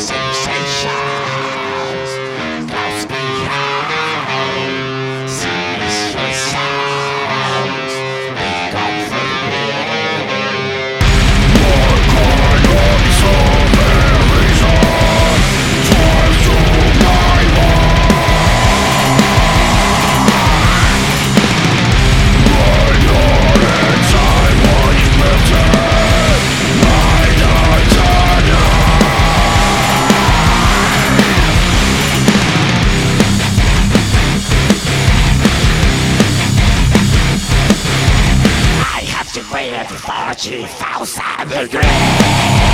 sensation. Preto, forte, falsa, negreza